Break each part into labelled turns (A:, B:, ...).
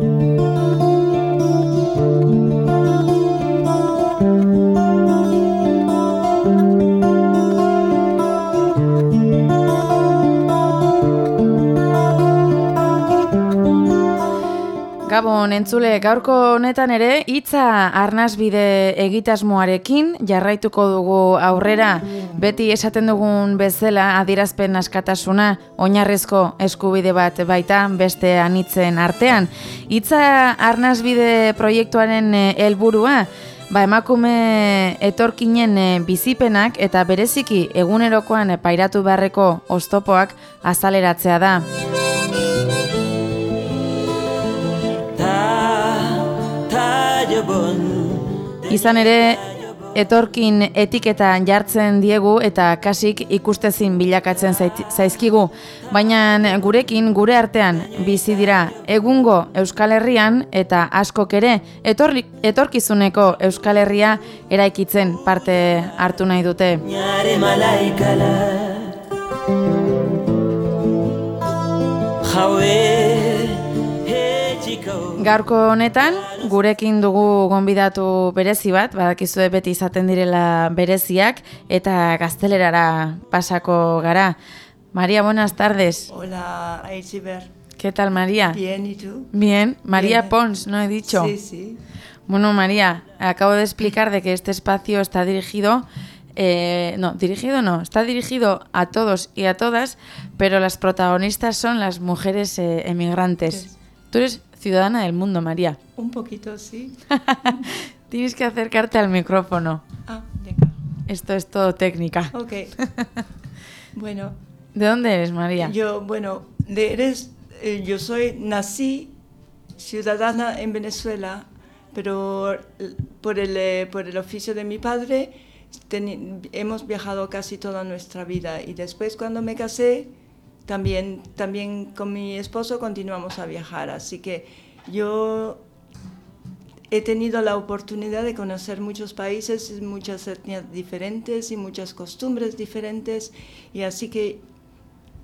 A: thank you entzule, gaurko honetan ere, hitza arnazbide egitasmoarekin jarraituko dugu aurrera, beti esaten dugun bezala adierazpen askatasuna, oinarrezko eskubide bat baita beste anitzen artean. Hitza arnazbide proiektuaren eh, helburua, Ba, emakume etorkinen eh, bizipenak eta bereziki egunerokoan pairatu beharreko oztopoak azaleratzea da. Izan ere, etorkin etiketan jartzen diegu eta kasik ikustezin bilakatzen zaizkigu. Baina gurekin, gure artean, bizi dira egungo Euskal Herrian eta askok ere etorkizuneko Euskal Herria eraikitzen parte hartu nahi dute. Jaue Gaurko honetan, gurekin dugu gonbidatu berezi bat, badakizue beti izaten direla bereziak, eta gaztelerara pasako gara. María, buenas tardes.
B: Hola, Aichiber.
A: ¿Qué tal, María?
B: Bien, ¿y tú?
A: Bien. María Pons, ¿no he dicho?
B: Sí, sí.
A: Bueno, María, acabo de explicar de que este espacio está dirigido eh, no, dirigido no, está dirigido a todos y a todas, pero las protagonistas son las mujeres eh, emigrantes. Tú eres ciudadana del mundo, María.
B: Un poquito, sí.
A: Tienes que acercarte al micrófono.
B: Ah, venga.
A: Esto es todo técnica.
B: Ok. bueno.
A: ¿De dónde eres, María?
B: Yo, bueno, de eres, eh, yo soy, nací ciudadana en Venezuela, pero por el, eh, por el oficio de mi padre hemos viajado casi toda nuestra vida. Y después cuando me casé, también, también con mi esposo continuamos a viajar, así que yo he tenido la oportunidad de conocer muchos países, muchas etnias diferentes y muchas costumbres diferentes, y así que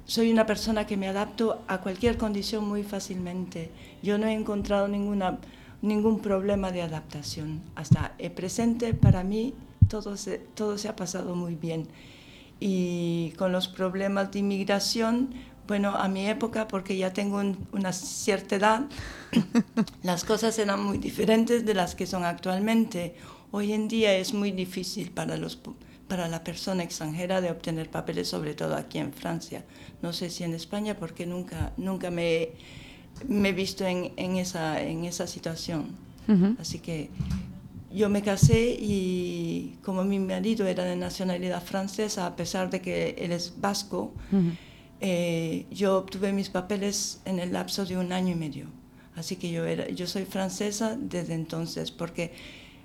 B: soy una persona que me adapto a cualquier condición muy fácilmente. Yo no he encontrado ninguna, ningún problema de adaptación. Hasta el presente, para mí, todo se, todo se ha pasado muy bien y con los problemas de inmigración, bueno, a mi época, porque ya tengo una cierta edad, las cosas eran muy diferentes de las que son actualmente. Hoy en día es muy difícil para, los, para la persona extranjera de obtener papeles, sobre todo aquí en Francia. No sé si en España, porque nunca, nunca me, me he visto en, en, esa, en esa situación. Así que yo me casé y como mi marido era de nacionalidad francesa, a pesar de que él es vasco, eh, yo obtuve mis papeles en el lapso de un año y medio. Así que yo, era, yo soy francesa desde entonces, porque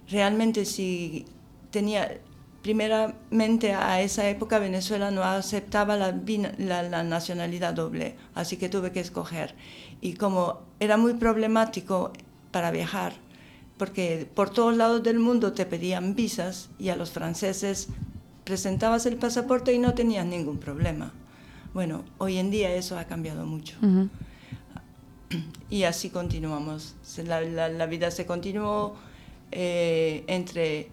B: realmente si tenía, primeramente a esa época Venezuela no aceptaba la, la, la nacionalidad doble, así que tuve que escoger. Y como era muy problemático para viajar, porque por todos lados del mundo te pedían visas y a los franceses presentabas el pasaporte y no tenías ningún problema. Bueno, hoy en día eso ha cambiado mucho. Y así continuamos. La, la, vida se continuó eh, entre...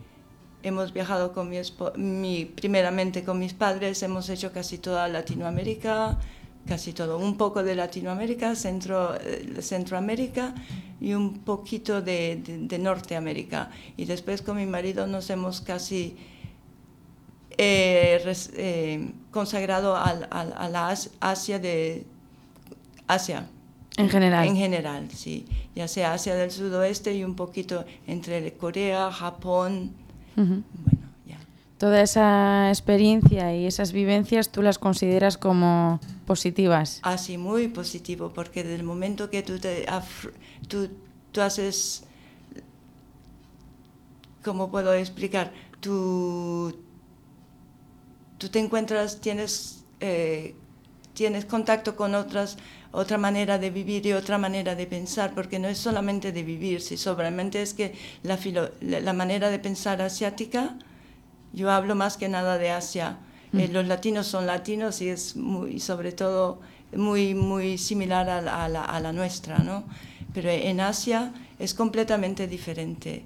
B: Hemos viajado con mi, mi, primeramente con mis padres, hemos hecho casi toda Latinoamérica, casi todo, un poco de Latinoamérica, Centro, eh, Centroamérica y un poquito de, de, Norteamérica. Y después con mi marido nos hemos casi eh, eh, consagrado a, a, la Asia de Asia.
A: En general.
B: En general, sí. Ya sea Asia del sudoeste y un poquito entre Corea, Japón. Bueno, ya.
A: Toda esa experiencia y esas vivencias tú las consideras como positivas.
B: Muy positivo, porque desde el momento que tú te haces, ¿cómo puedo explicar? Tú, tú te encuentras, tienes, eh, tienes contacto con otras, otra manera de vivir y otra manera de pensar, porque no es solamente de vivir, si solamente es que la, la manera de pensar asiática, yo hablo más que nada de Asia, eh, mm. los latinos son latinos y es muy, sobre todo muy, muy similar a la, a la, a la nuestra, ¿no? pero en Asia es completamente diferente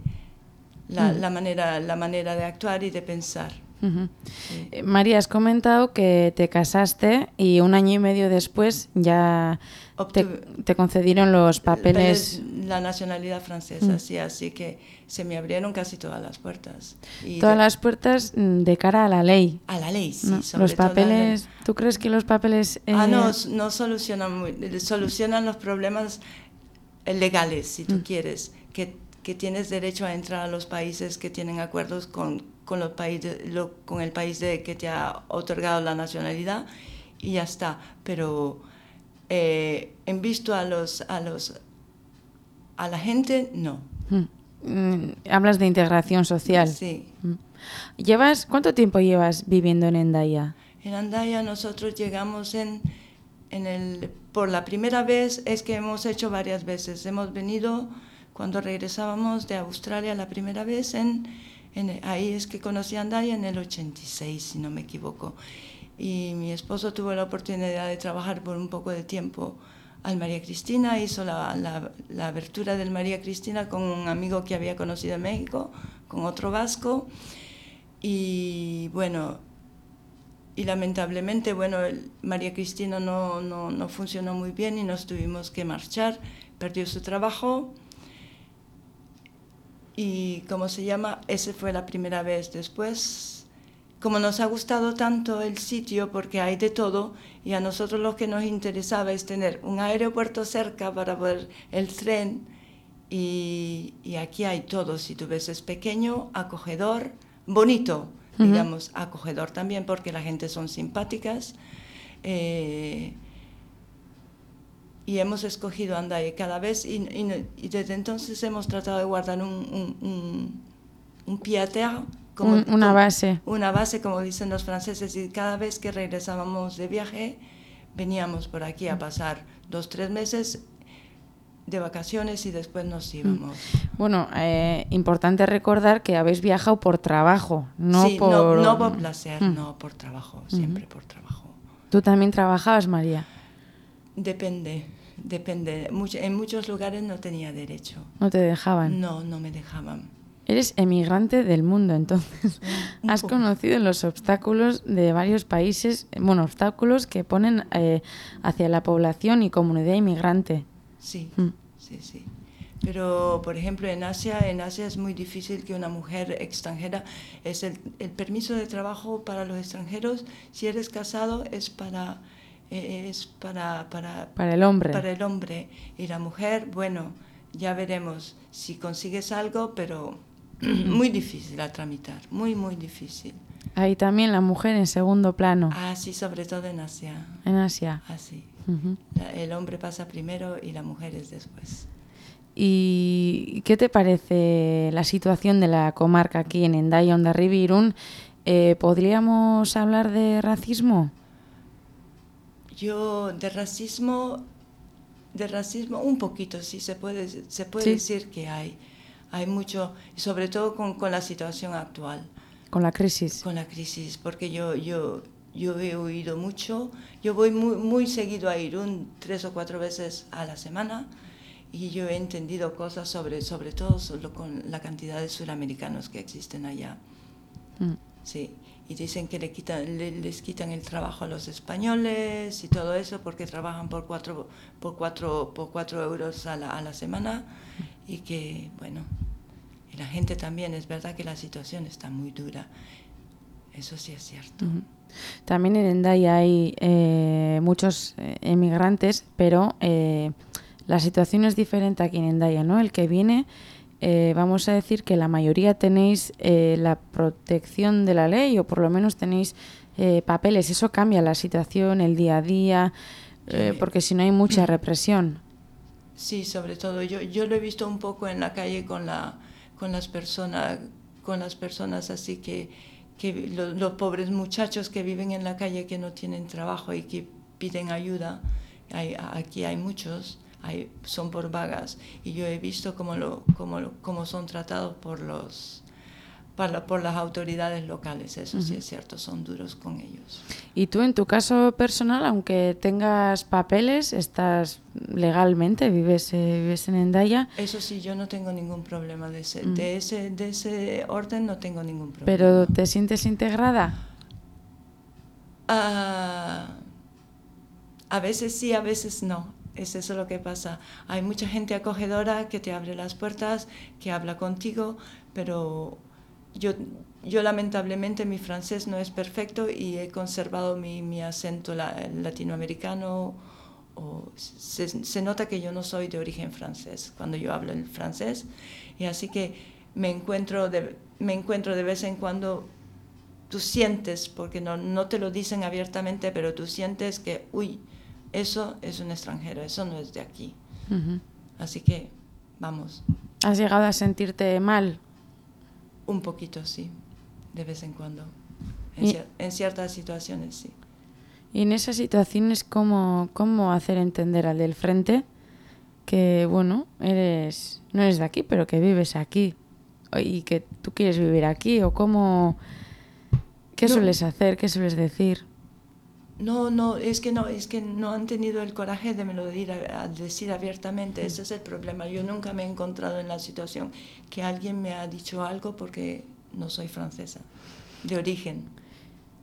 B: la,
A: Mm.
B: la manera, la manera de actuar y de pensar.
A: Eh, María, has comentado que te casaste y un año y medio después ya te, concedieron los papeles.
B: La nacionalidad francesa, sí, así que se me abrieron casi todas las puertas. Y
A: Todas
B: de-
A: las puertas mm, de cara a la ley.
B: A la ley, sí.
A: ¿no?
B: sobre
A: Los
B: todo
A: papeles, ¿tú crees que los papeles...
B: Ah,
A: eh,
B: no, s- no solucionan, muy- solucionan los problemas eh, legales, si tú
A: Mm.
B: quieres, que, que tienes derecho a entrar a los países que tienen acuerdos con, con, los países, lo- con el país de, que te ha otorgado la nacionalidad y ya está. Pero eh, en visto a los, a los a la gente, no.
A: mm, mm, hablas de integración social.
B: Sí.
A: Mm. ¿Llevas, ¿Cuánto tiempo llevas viviendo en Endaya?
B: En Andaya nosotros llegamos en, en el, por la primera vez, es que hemos hecho varias veces. Hemos venido cuando regresábamos de Australia la primera vez, en, en- ahí es que conocí a Andaya en el 86, si no me equivoco. Y mi esposo tuvo la oportunidad de trabajar por un poco de tiempo al María Cristina, hizo la, la, la abertura del María Cristina con un amigo que había conocido en México, con otro vasco. Y bueno, y lamentablemente, bueno, María Cristina no, no, no funcionó muy bien y nos tuvimos que marchar, perdió su trabajo y, ¿cómo se llama? Esa fue la primera vez. Después, como nos ha gustado tanto el sitio, porque hay de todo, y a nosotros lo que nos interesaba es tener un aeropuerto cerca para poder el tren, y, y aquí hay todo, si tú ves, es pequeño, acogedor, bonito, digamos, acogedor también, porque la gente son simpáticas. eh, y hemos escogido Andai cada vez y, y- y desde entonces hemos tratado de guardar un, un, un, un como-
A: Un- una
B: como-
A: base.
B: una base, como dicen los franceses, y cada vez que regresábamos de viaje, veníamos por aquí a pasar dos, tres meses de vacaciones y después nos íbamos.
A: Bueno, eh, importante recordar que habéis viajado por trabajo, no
B: sí,
A: por...
B: no, no por placer,
A: Mm.
B: no por trabajo, siempre por trabajo.
A: ¿Tú también trabajabas, María?
B: Depende, depende. En muchos lugares no tenía derecho.
A: ¿No te dejaban?
B: No, no me dejaban.
A: Eres emigrante del mundo, entonces. Has conocido los obstáculos de varios países, bueno, obstáculos que ponen eh, hacia la población y comunidad inmigrante.
B: Sí,
A: Mm.
B: sí, sí. Pero, por ejemplo, en Asia, en Asia es muy difícil que una mujer extranjera, es el, el permiso de trabajo para los extranjeros, si eres casado, es para, es para, para,
A: Para el hombre.
B: para el hombre. Y la mujer, bueno, ya veremos si consigues algo, pero muy difícil a tramitar, muy, muy difícil.
A: Ahí también la mujer en segundo plano,
B: Ah, sí, sobre todo en Asia.
A: en Asia.
B: Así.
A: Ujú.
B: La- El hombre pasa primero y la mujer es después.
A: ¿Y qué te parece la situación de la comarca aquí en Endaya, Ondarribi, Irún? Eh, ¿Podríamos hablar de racismo?
B: Yo de racismo, de racismo un poquito, sí se puede, se puede
A: Sí.
B: decir que hay, hay mucho, sobre todo con, con la situación actual,
A: Con la crisis.
B: con la crisis, porque yo, yo, yo he oído mucho, yo voy muy, muy seguido a Irún tres o cuatro veces a la semana y yo he entendido cosas sobre, sobre todo solo con la cantidad de suramericanos que existen allá.
A: Mm.
B: Sí, y dicen que le quitan, le- les quitan el trabajo a los españoles y todo eso porque trabajan por cuatro, por cuatro, por cuatro euros a la, a la semana y que, bueno, y la gente también, es verdad que la situación está muy dura, eso sí es cierto.
A: Ujú. También en Endaya hay eh, muchos eh, emigrantes, pero eh, la situación es diferente aquí en Endaya, ¿no? El que viene, eh, vamos a decir que la mayoría tenéis eh, la protección de la ley o por lo menos tenéis eh, papeles. Eso cambia la situación, el día a día, eh, porque si no hay mucha represión.
B: Sí, sobre todo yo, yo lo he visto un poco en la calle con, la, con las personas, con las personas así que, que lo- los, pobres muchachos que viven en la calle que no tienen trabajo y que piden ayuda. Hay, aquí hay muchos, hay, son por vagas y yo he visto cómo, lo, cómo, lo- cómo son tratados por los para, por las autoridades locales, eso sí es cierto, son duros con ellos.
A: Y tú en tu caso personal, aunque tengas papeles, estás legalmente, vives, eh, vives en Endaya.
B: Eso sí, yo no tengo ningún problema de ese, de ese, de ese orden, no tengo ningún problema.
A: ¿Pero te sientes integrada?
B: Ah, a veces sí, a veces no. Es eso lo que pasa. Hay mucha gente acogedora que te abre las puertas, que habla contigo, pero yo, yo lamentablemente mi francés no es perfecto y he conservado mi, mi acento latinoamericano. O se, se, nota que yo no soy de origen francés cuando yo hablo el francés y así que me encuentro de, me encuentro de vez en cuando tú sientes porque no, no te lo dicen abiertamente pero tú sientes que uy eso es un extranjero, eso no es de aquí. Así que, vamos.
A: ¿Has llegado a sentirte mal?
B: Un poquito, sí, de vez en cuando. En, ciertas situaciones, sí.
A: Y en esas situaciones, ¿cómo, ¿cómo hacer entender al del frente que, bueno, eres no eres de aquí, pero que vives aquí? Y que tú quieres vivir aquí, o cómo... ¿Qué sueles hacer? ¿Qué sueles decir?
B: No, no, es que no, es que no han tenido el coraje de me lo decir, decir abiertamente. Ese es el problema. Yo nunca me he encontrado en la situación que alguien me ha dicho algo porque no soy francesa, de origen.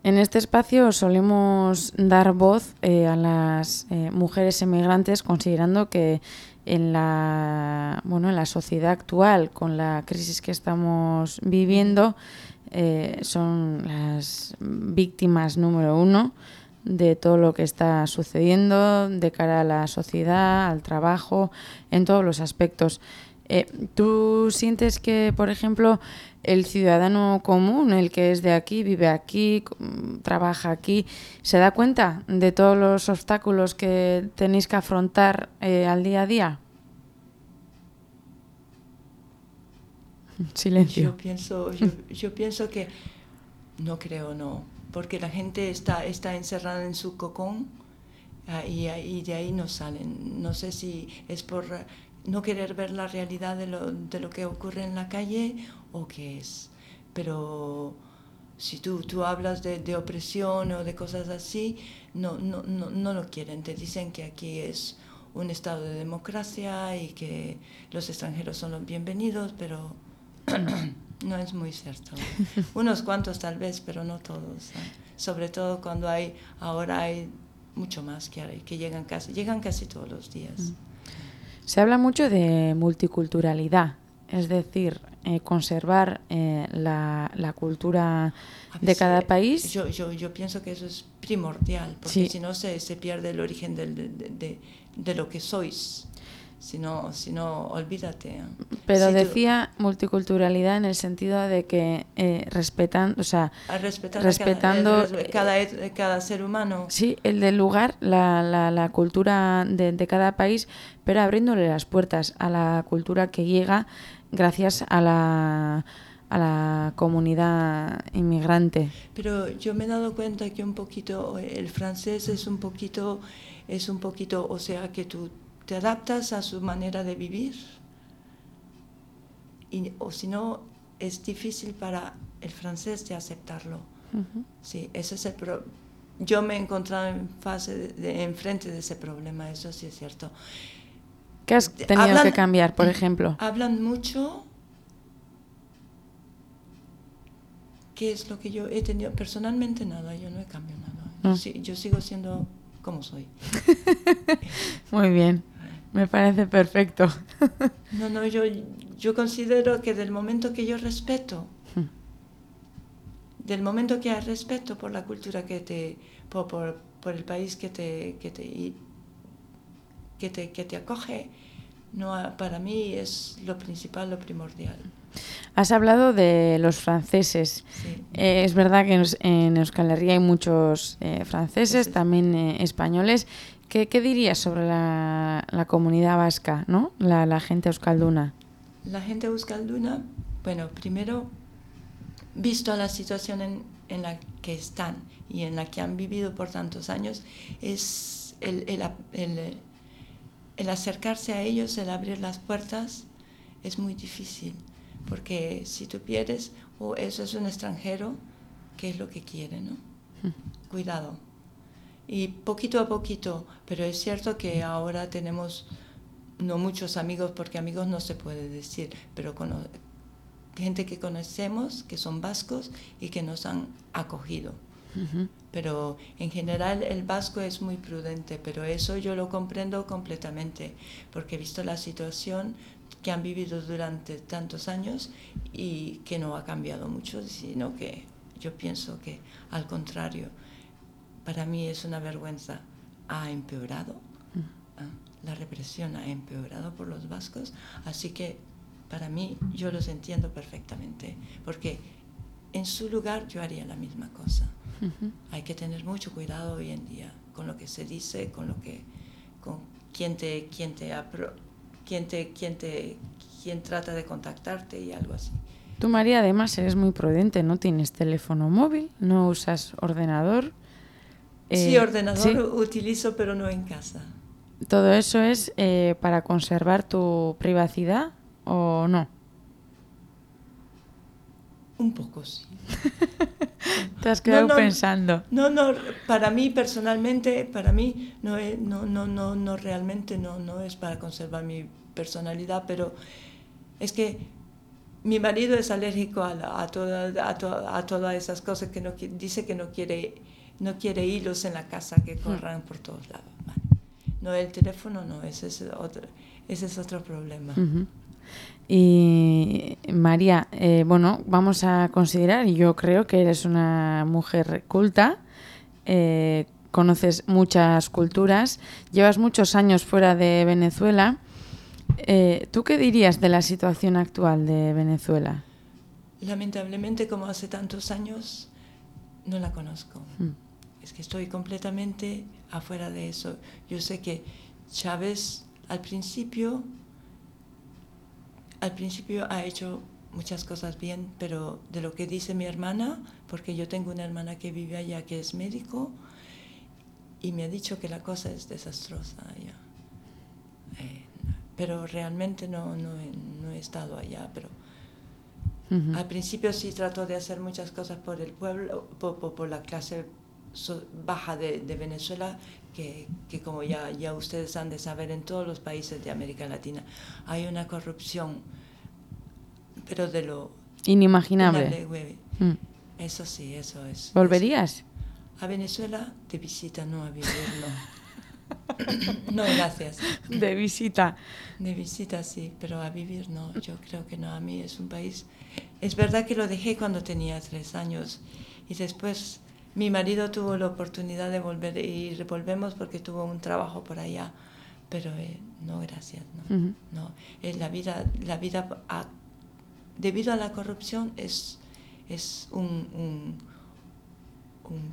A: En este espacio solemos dar voz eh, a las eh, mujeres emigrantes considerando que en la, bueno, en la sociedad actual, con la crisis que estamos viviendo, eh, son las víctimas número uno de todo lo que está sucediendo de cara a la sociedad, al trabajo, en todos los aspectos. Eh, ¿Tú sientes que, por ejemplo, el ciudadano común, el que es de aquí, vive aquí, trabaja aquí, se da cuenta de todos los obstáculos que tenéis que afrontar eh, al día a día? Silencio.
B: Yo pienso, yo, yo pienso que no creo, no porque la gente está, está encerrada en su cocón ah, y, de ahí no salen. No sé si es por no querer ver la realidad de lo, de lo que ocurre en la calle o qué es. Pero si tú, tú hablas de, de, opresión o de cosas así, no, no, no, no lo quieren. Te dicen que aquí es un estado de democracia y que los extranjeros son los bienvenidos, pero No es muy cierto. Unos cuantos tal vez, pero no todos. Sobre todo cuando hay, ahora hay mucho más que, hay, que llegan casi, llegan casi todos los días. Mm.
A: Se habla mucho de multiculturalidad, es decir, eh, conservar eh, la, la, cultura de cada país.
B: Yo, yo, yo, pienso que eso es primordial, porque si no se, se, pierde el origen de, de, de lo que sois si no, si no olvídate. ¿eh?
A: Pero decía multiculturalidad en el sentido de que eh, respetan, o sea, respetando
B: cada, cada, ser humano.
A: Sí, el del lugar, la, la, la cultura de, de, cada país, pero abriéndole las puertas a la cultura que llega gracias a la a la comunidad inmigrante.
B: Pero yo me he dado cuenta que un poquito el francés es un poquito es un poquito, o sea, que tú te adaptas a su manera de vivir. Y, o si no, es difícil para el francés de aceptarlo. Sí, ese es el Yo me he encontrado en fase de, enfrente de ese problema, eso sí es cierto.
A: ¿Qué has tenido que cambiar, por ejemplo?
B: Hablan mucho. ¿Qué es lo que yo he tenido? Personalmente nada, yo no he cambiado nada. yo sigo siendo como soy.
A: Muy bien. Me parece perfecto.
B: no, no, yo, yo considero que del momento que yo respeto, hmm. del momento que hay respeto por la cultura que te, por, por, el país que te, que te, que te, que te acoge, no, para mí es lo principal, lo primordial.
A: Has hablado de los franceses. Eh, es verdad que en, Euskal Herria hay muchos eh, franceses, también eh, españoles. ¿Qué, ¿Qué, dirías sobre la, la comunidad vasca, ¿no? la, la, gente euskalduna?
B: La gente euskalduna, bueno, primero, visto la situación en, en, la que están y en la que han vivido por tantos años, es el, el, el, el acercarse a ellos, el abrir las puertas, es muy difícil. Porque si tú pierdes, o eso es un extranjero, ¿qué es lo que quiere, no? Cuidado. Y poquito a poquito, pero es cierto que ahora tenemos no muchos amigos, porque amigos no se puede decir, pero gente que conocemos, que son vascos y que nos han acogido. Pero en general el vasco es muy prudente, pero eso yo lo comprendo completamente, porque he visto la situación que han vivido durante tantos años y que no ha cambiado mucho, sino que yo pienso que al contrario, para mí es una vergüenza, ha empeorado. ¿ah? La represión ha empeorado por los vascos, así que para mí yo los entiendo perfectamente, porque en su lugar yo haría la misma cosa. Hay que tener mucho cuidado hoy en día con lo que se dice, con lo que, con quién te, quién te, quién te, quién te, quién trata de contactarte y algo así.
A: Tú María además eres muy prudente, no tienes teléfono móvil, no usas ordenador.
B: Sí, eh, ordenador utilizo, pero no en casa.
A: ¿Todo eso es eh, para conservar tu privacidad o no?
B: Un poco, sí.
A: Te has quedado pensando.
B: No, no, para mí personalmente, para mí no, no, no, no, no realmente no, no es para conservar mi personalidad, pero es que mi marido es alérgico a, a, a, a todas esas cosas que no, dice que no quiere, no quiere hilos en la casa que hmm. corran por todos lados. No, el teléfono no, ese es otro, ese es otro problema.
A: Y María, eh, bueno, vamos a considerar, yo creo que eres una mujer culta, eh, conoces muchas culturas, llevas muchos años fuera de Venezuela. Eh, ¿Tú qué dirías de la situación actual de Venezuela?
B: Lamentablemente, como hace tantos años, no la conozco. Mm. Es que estoy completamente afuera de eso. Yo sé que Chávez al principio al principio ha hecho muchas cosas bien, pero de lo que dice mi hermana, porque yo tengo una hermana que vive allá que es médico, y me ha dicho que la cosa es desastrosa allá. Eh, pero realmente no, no, no, he estado allá, pero al principio sí trató de hacer muchas cosas por el pueblo, por, por, la clase baja de, de Venezuela, que, que, como ya, ya ustedes han de saber, en todos los países de América Latina hay una corrupción, pero de lo...
A: Inimaginable.
B: Mm. Eso sí, eso es.
A: ¿Volverías?
B: A Venezuela de visita, no a vivir, no. no, gracias.
A: De visita.
B: De visita, sí, pero a vivir no. Yo creo que no. A mí es un país... Es verdad que lo dejé cuando tenía tres años y después mi marido tuvo la oportunidad de volver y volvemos porque tuvo un trabajo por allá, pero eh, no, gracias, no. no. Eh, la vida, la vida debido a la corrupción es, es un,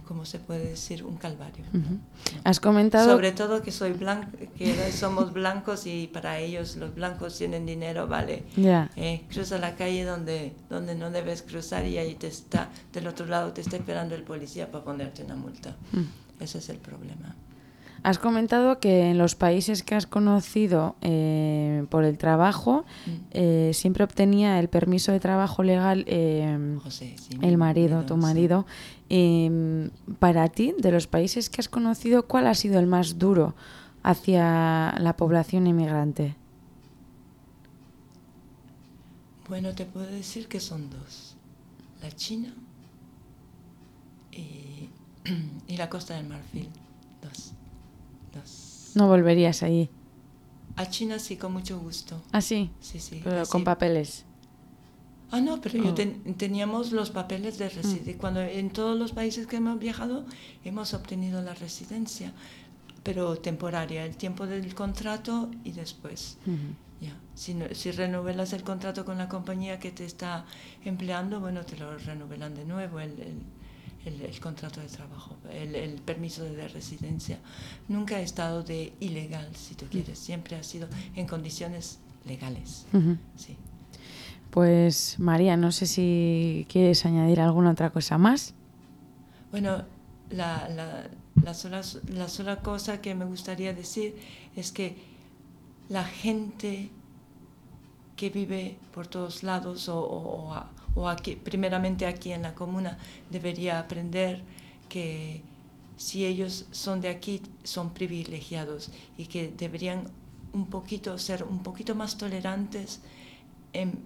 B: ¿cómo se puede decir? Un calvario.
A: Has comentado...
B: Sobre todo que, soy blanco, que somos blancos y para ellos los blancos tienen dinero, vale. Eh, cruza la calle donde, donde no debes cruzar y ahí te está, del otro lado te está esperando el policía para ponerte una multa. Mm. Ese es el problema.
A: Has comentado que en los países que has conocido eh, por el trabajo mm. eh, siempre obtenía el permiso de trabajo legal eh, el marido, tu marido. Em, para ti, de los países que has conocido, ¿cuál ha sido el más duro hacia la población inmigrante?
B: Bueno, te puedo decir que son dos. La China y, y la Costa del Marfil. Dos.
A: No volverías ahí.
B: A China sí, con mucho gusto.
A: ¿Ah, sí?
B: Sí, sí.
A: Pero con papeles.
B: Ah, no, pero yo oh. teníamos los papeles de residencia. Mm. Cuando en todos los países que hemos viajado hemos obtenido la residencia, pero temporaria, el tiempo del contrato y después. ya. Si, si renovelas el contrato con la compañía que te está empleando, bueno, te lo renovelan de nuevo. el, el, contrato de trabajo, el, permiso de residencia. Nunca ha estado de ilegal, si tú quieres, siempre ha sido en condiciones legales. sí.
A: Pues María, no sé si quieres añadir alguna otra cosa más.
B: Bueno, la, la, la, sola, la sola cosa que me gustaría decir es que la gente que vive por todos lados o, o- o aquí, primeramente aquí en la comuna debería aprender que si ellos son de aquí son privilegiados y que deberían un poquito ser un poquito más tolerantes en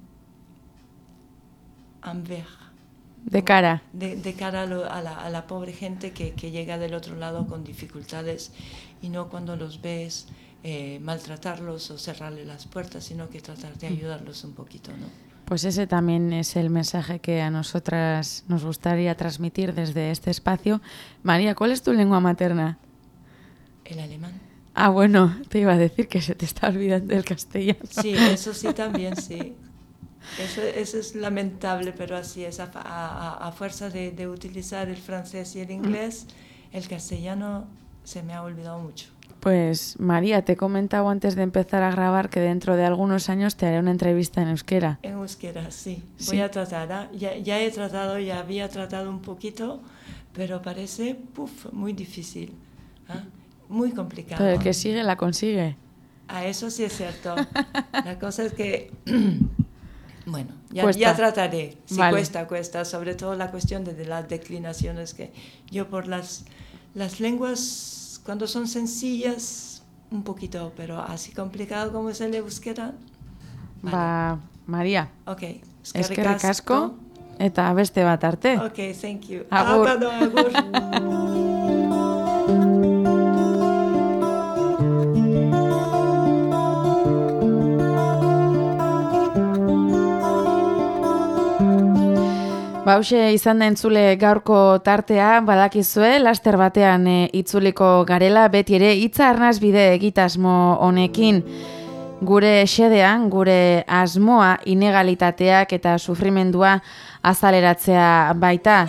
A: De cara.
B: de, de cara a, lo- a la, a la pobre gente que, que llega del otro lado con dificultades y no cuando los ves eh, maltratarlos o cerrarle las puertas, sino que tratar de ayudarlos un poquito, ¿no?
A: Pues ese también es el mensaje que a nosotras nos gustaría transmitir desde este espacio. María, ¿cuál es tu lengua materna?
B: El alemán.
A: Ah, bueno, te iba a decir que se te está olvidando el castellano.
B: Sí, eso sí también, sí. Eso, eso es lamentable, pero así es. A, a- a- fuerza de, de utilizar el francés y el inglés, el castellano se me ha olvidado mucho.
A: Pues María, te he comentado antes de empezar a grabar que dentro de algunos años te haré una entrevista en euskera.
B: En euskera, sí.
A: Sí.
B: Voy a tratar. ¿ah? Ya, ya he tratado, ya había tratado un poquito, pero parece puf, muy difícil. ¿ah? Muy complicado.
A: Pero el que sigue la consigue.
B: A eso sí es cierto. La cosa es que, bueno, ya, ya trataré. Sí,
A: Vale.
B: cuesta, cuesta. Sobre todo la cuestión de, de las declinaciones que yo por las, las lenguas, cuando son sencillas, un poquito, pero así complicado como es el euskera. vale.
A: Ba, María,
B: Ok.
A: eskerrik asko eta beste bat arte.
B: Ok, thank you.
A: Agur.
B: Ah, agur.
A: Bauxe Ba, izan da entzule gaurko tartea, badakizue, laster batean e, itzuliko garela, beti ere hitza arnaz bide egitasmo honekin. Gure xedean, gure asmoa, inegalitateak eta sufrimendua azaleratzea baita.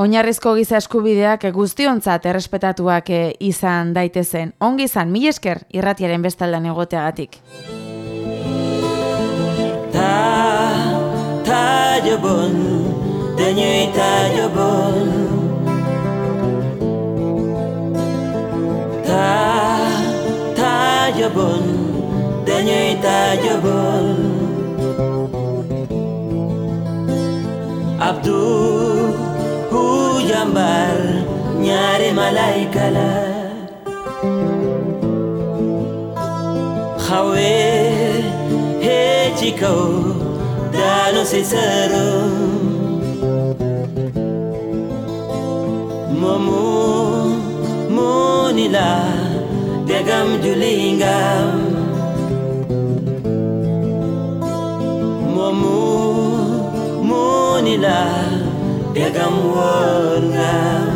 A: Oinarrizko giza eskubideak guztiontzat errespetatuak e, izan daitezen. Ongi izan, mil esker irratiaren bestaldan egoteagatik.
C: Ta intangible, then you're intangible. Ta tangible, then you're intangible. Abdul Hujambar, nyari malaikala. Hawe, hey sono sincero. Momo, monila, degam julingam. Momo, monila, degam warngam.